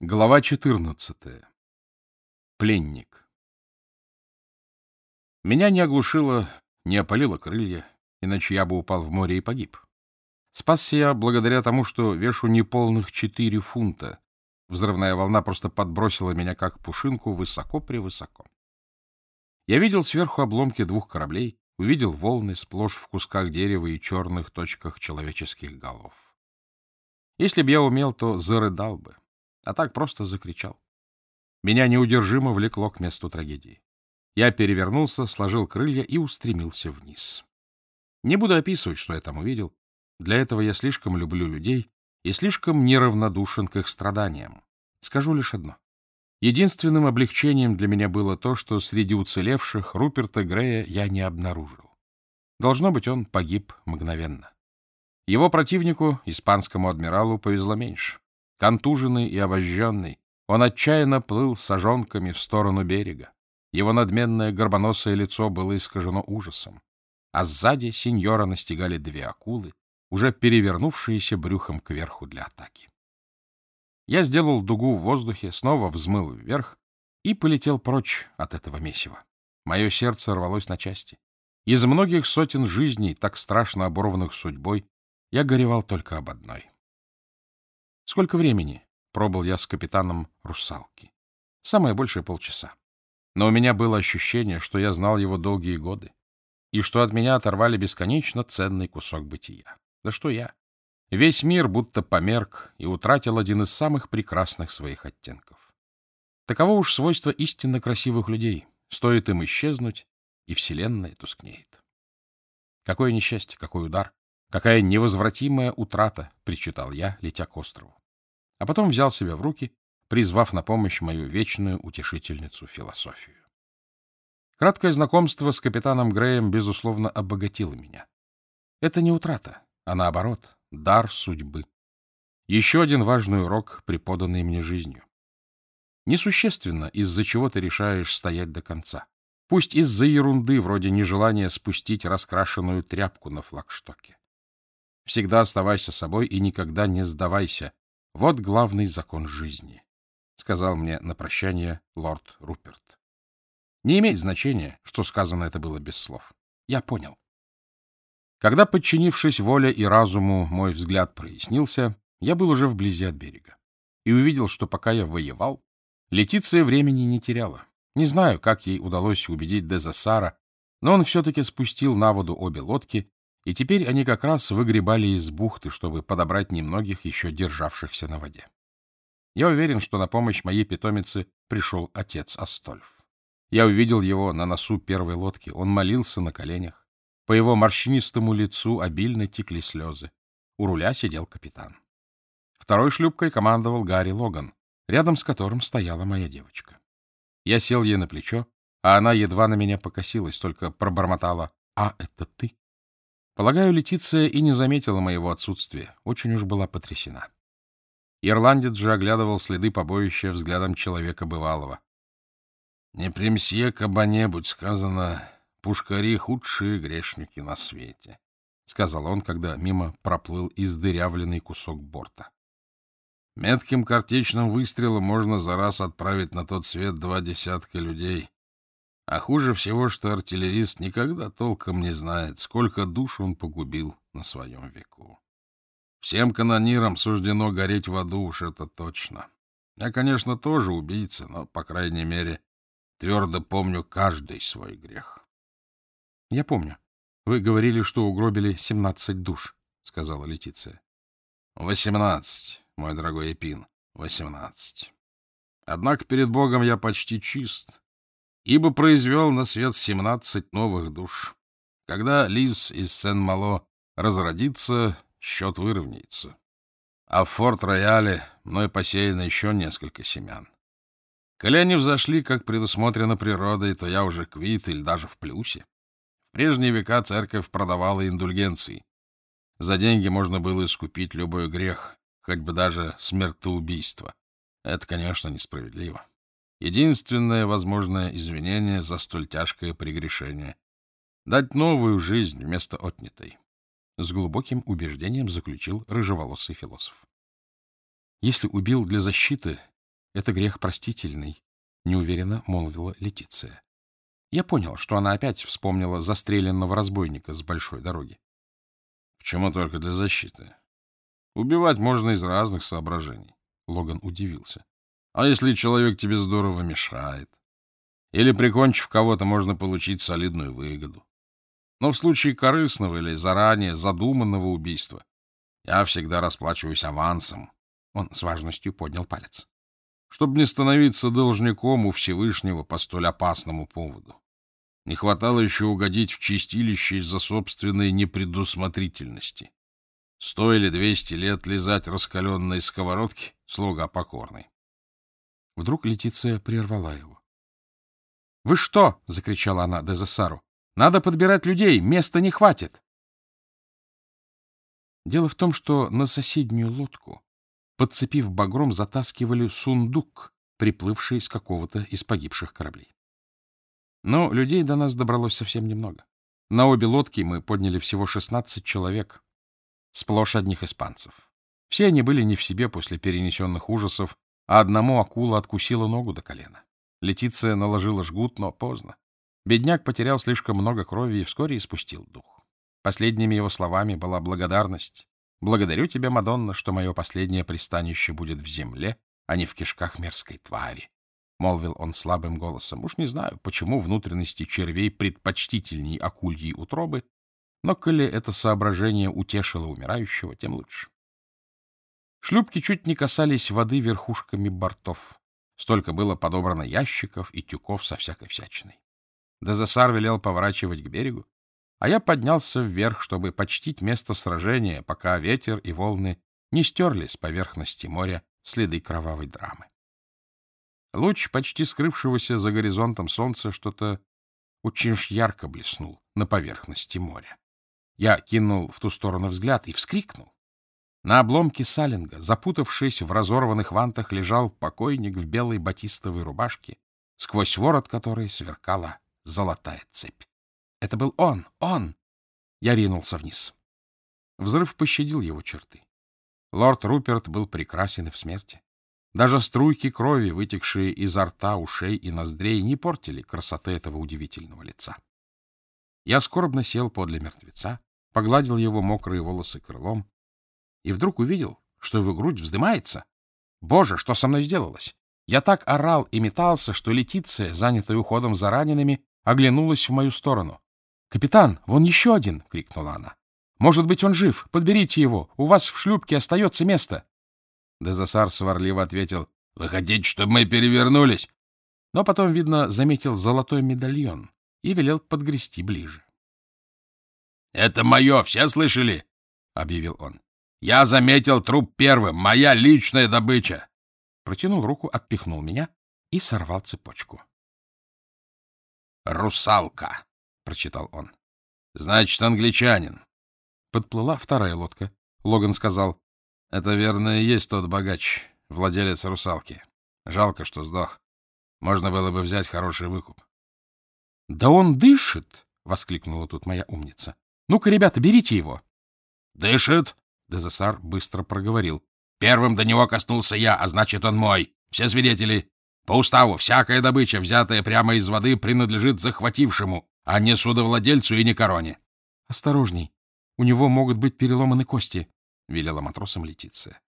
Глава 14. Пленник. Меня не оглушило, не опалило крылья, иначе я бы упал в море и погиб. Спасся я благодаря тому, что вешу неполных четыре фунта. Взрывная волна просто подбросила меня, как пушинку, высоко-превысоко. Я видел сверху обломки двух кораблей, увидел волны сплошь в кусках дерева и черных точках человеческих голов. Если б я умел, то зарыдал бы а так просто закричал. Меня неудержимо влекло к месту трагедии. Я перевернулся, сложил крылья и устремился вниз. Не буду описывать, что я там увидел. Для этого я слишком люблю людей и слишком неравнодушен к их страданиям. Скажу лишь одно. Единственным облегчением для меня было то, что среди уцелевших Руперта Грея я не обнаружил. Должно быть, он погиб мгновенно. Его противнику, испанскому адмиралу, повезло меньше. Контуженный и обожженный, он отчаянно плыл сожонками в сторону берега. Его надменное горбоносое лицо было искажено ужасом. А сзади сеньора настигали две акулы, уже перевернувшиеся брюхом кверху для атаки. Я сделал дугу в воздухе, снова взмыл вверх и полетел прочь от этого месива. Мое сердце рвалось на части. Из многих сотен жизней, так страшно оборванных судьбой, я горевал только об одной — Сколько времени? Пробыл я с капитаном русалки. Самое большее полчаса. Но у меня было ощущение, что я знал его долгие годы, и что от меня оторвали бесконечно ценный кусок бытия. Да что я? Весь мир будто померк и утратил один из самых прекрасных своих оттенков. Таково уж свойство истинно красивых людей. Стоит им исчезнуть, и вселенная тускнеет. Какое несчастье, какой удар, какая невозвратимая утрата, — причитал я, летя к острову а потом взял себя в руки, призвав на помощь мою вечную утешительницу философию. Краткое знакомство с капитаном Греем, безусловно, обогатило меня. Это не утрата, а наоборот, дар судьбы. Еще один важный урок, преподанный мне жизнью. Несущественно, из-за чего ты решаешь стоять до конца. Пусть из-за ерунды, вроде нежелания спустить раскрашенную тряпку на флагштоке. Всегда оставайся собой и никогда не сдавайся, вот главный закон жизни, — сказал мне на прощание лорд Руперт. Не имеет значения, что сказано это было без слов. Я понял. Когда, подчинившись воле и разуму, мой взгляд прояснился, я был уже вблизи от берега и увидел, что пока я воевал, Летиция времени не теряла. Не знаю, как ей удалось убедить Дезасара, но он все-таки спустил на воду обе лодки и теперь они как раз выгребали из бухты, чтобы подобрать немногих еще державшихся на воде. Я уверен, что на помощь моей питомице пришел отец Астольф. Я увидел его на носу первой лодки. Он молился на коленях. По его морщинистому лицу обильно текли слезы. У руля сидел капитан. Второй шлюпкой командовал Гарри Логан, рядом с которым стояла моя девочка. Я сел ей на плечо, а она едва на меня покосилась, только пробормотала «А, это ты?» Полагаю, Летиция и не заметила моего отсутствия, очень уж была потрясена. Ирландец же оглядывал следы побоища взглядом человека бывалого. — Не при мсье сказано, пушкари — худшие грешники на свете, — сказал он, когда мимо проплыл издырявленный кусок борта. Метким картечным выстрелом можно за раз отправить на тот свет два десятка людей. А хуже всего, что артиллерист никогда толком не знает, сколько душ он погубил на своем веку. Всем канонирам суждено гореть в аду, уж это точно. Я, конечно, тоже убийца, но, по крайней мере, твердо помню каждый свой грех. — Я помню. Вы говорили, что угробили семнадцать душ, — сказала Летиция. — Восемнадцать, мой дорогой Эпин, восемнадцать. Однако перед Богом я почти чист, ибо произвел на свет семнадцать новых душ. Когда Лиз из Сен-Мало разродится, счет выровняется. А в Форт-Рояле мной посеяно еще несколько семян. Коли взошли, как предусмотрено природой, то я уже квит или даже в плюсе. В прежние века церковь продавала индульгенции. За деньги можно было искупить любой грех, хоть бы даже смертоубийство. Это, конечно, несправедливо. Единственное возможное извинение за столь тяжкое прегрешение — дать новую жизнь вместо отнятой. С глубоким убеждением заключил рыжеволосый философ. Если убил для защиты, — Это грех простительный, — неуверенно молвила Летиция. Я понял, что она опять вспомнила застреленного разбойника с большой дороги. — Почему только для защиты? Убивать можно из разных соображений. Логан удивился. — А если человек тебе здорово мешает? Или, прикончив кого-то, можно получить солидную выгоду? Но в случае корыстного или заранее задуманного убийства я всегда расплачиваюсь авансом. Он с важностью поднял палец. Чтобы не становиться должником у Всевышнего по столь опасному поводу. Не хватало еще угодить в чистилище из-за собственной непредусмотрительности. Сто или двести лет лизать раскаленные сковородки — слуга покорный. Вдруг Летиция прервала его. — Вы что? — закричала она Дезессару. — Надо подбирать людей, места не хватит. Дело в том, что на соседнюю лодку, подцепив багром, затаскивали сундук, приплывший с какого-то из погибших кораблей. Но людей до нас добралось совсем немного. На обе лодки мы подняли всего 16 человек, сплошь одних испанцев. Все они были не в себе после перенесенных ужасов, а одному акула откусила ногу до колена. Летиция наложила жгут, но поздно. Бедняк потерял слишком много крови и вскоре испустил дух. Последними его словами была благодарность. «Благодарю тебя, Мадонна, что мое последнее пристанище будет в земле, а не в кишках мерзкой твари», — молвил он слабым голосом. «Уж не знаю, почему внутренности червей предпочтительней акульей утробы, но коли это соображение утешило умирающего, тем лучше. Шлюпки чуть не касались воды верхушками бортов. Столько было подобрано ящиков и тюков со всякой всячиной. Дезессар велел поворачивать к берегу, а я поднялся вверх, чтобы почтить место сражения, пока ветер и волны не стерли с поверхности моря следы кровавой драмы. Луч, почти скрывшегося за горизонтом солнца, что-то очень уж ярко блеснул на поверхности моря. Я кинул в ту сторону взгляд и вскрикнул. На обломке салинга, запутавшись в разорванных вантах, лежал покойник в белой батистовой рубашке, сквозь ворот которой сверкала золотая цепь. Это был он, он! Я ринулся вниз. Взрыв пощадил его черты. Лорд Руперт был прекрасен и в смерти. Даже струйки крови, вытекшие изо рта, ушей и ноздрей, не портили красоты этого удивительного лица. Я скорбно сел подле мертвеца, погладил его мокрые волосы крылом и вдруг увидел, что его грудь вздымается. Боже, что со мной сделалось? Я так орал и метался, что Летиция, занятая уходом за ранеными, оглянулась в мою сторону. — Капитан, вон еще один! — крикнула она. — Может быть, он жив. Подберите его. У вас в шлюпке остается место. Дезасар сварливо ответил. — Вы хотите, чтобы мы перевернулись? Но потом, видно, заметил золотой медальон и велел подгрести ближе. — Это мое, все слышали? — объявил он. — Я заметил труп первым, моя личная добыча. Протянул руку, отпихнул меня и сорвал цепочку. «Русалка», — прочитал он. «Значит, англичанин». Подплыла вторая лодка. Логан сказал, «Это, верно, и есть тот богач, владелец русалки. Жалко, что сдох. Можно было бы взять хороший выкуп». «Да он дышит!» — воскликнула тут моя умница. Ну-ка, ребята, берите его. — Дышит? — Дезессар быстро проговорил. — Первым до него коснулся я, а значит, он мой. Все свидетели. По уставу, всякая добыча, взятая прямо из воды, принадлежит захватившему, а не судовладельцу и не короне. — Осторожней. У него могут быть переломаны кости, — велела матросам Летиция.